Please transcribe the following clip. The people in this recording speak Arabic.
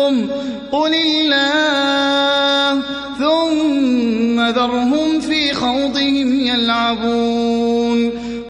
ذرهم قل الله ثم ذرهم في خوضهم يلعبون